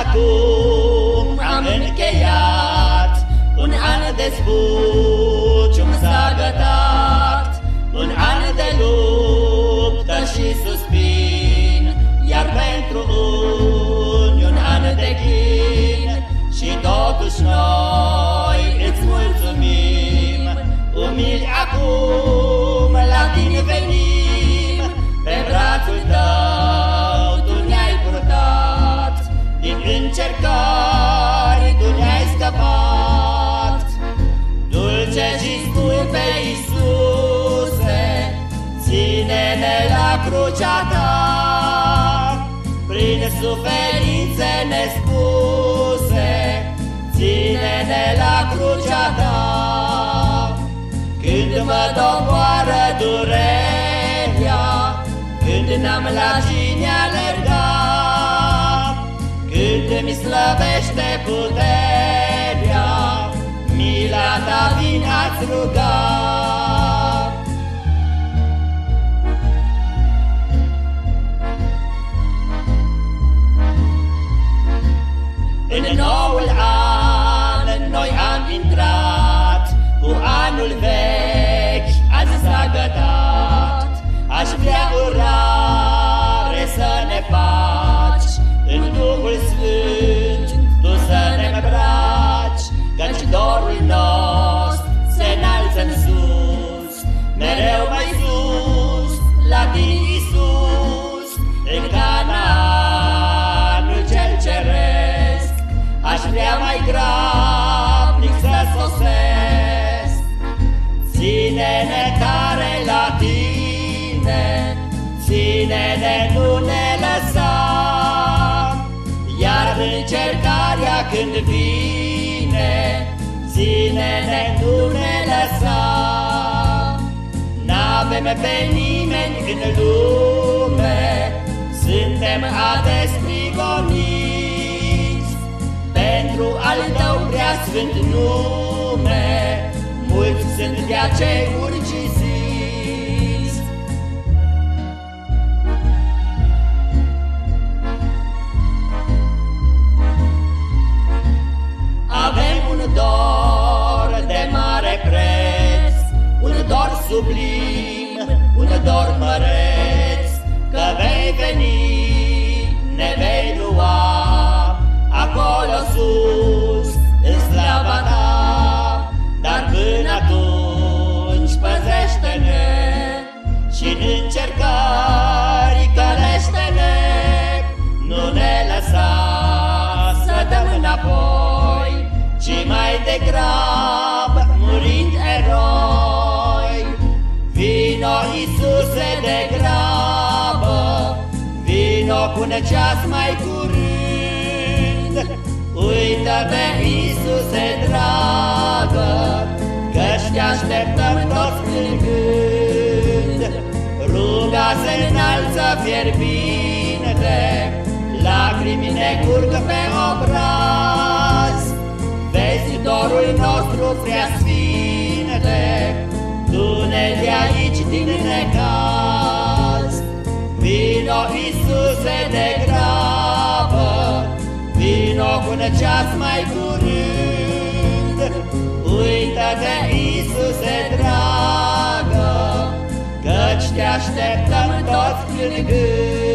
acum am încheiat Un an de zbucium crucea ta Prin suferințe nespuse Ține-ne la crucea ta. Când mă doboară durerea Când n-am la cine alerga Când mi slăbește puterea Mila ta vin ați ruga Ține-ne, nu ne lăsa Iar încercarea când vine Ține-ne, nu ne lăsa. N-avem pe nimeni în lume Suntem ades prigoniți. Pentru al tău prea sfânt nume Mulți sunt de acei urgisiți dor sublim, un dor măreț Iisuse, de grabă. Vino cu ceas mai curând. Uită-te, Iisuse, dragă Că-și te așteptăm toți plângând. Ruga se înalță fierbinte Lacrimi ne curg pe obraz. Vezi dorul nostru prea sfinte Du-ne de aici din necaz. Vino, Iisuse, de grabă Vino cu ceas mai curând. Uită-te, Iisuse, dragă Căci te așteptăm toți plângând